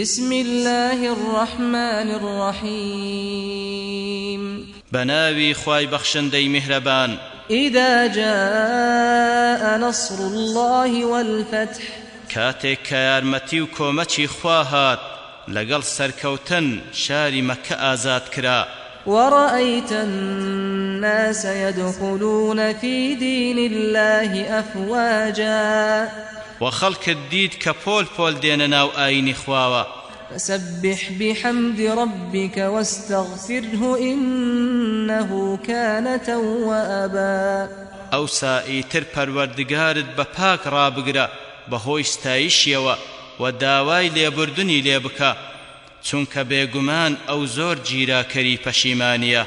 بسم الله الرحمن الرحيم بناوي خواي بخشندي مهربان إذا جاء نصر الله والفتح كاتك كيارمتي وكومتي خواهات لقل سركوتن شاري مكة آزاد كرا ورأيت الناس يدخلون في دين الله أفواجا و خەڵکت دیت کە پۆل پۆل دێنە ناو ئاینی خواوە فسبح بحمد ربك واستغفره إنه كان توابا أو سائتر پروردگارت بپاك رابقرا بهوي استايشيوا وداواي ليبردني ليبكا چونك بيگمان أو زور جيرا كري پشيمانيا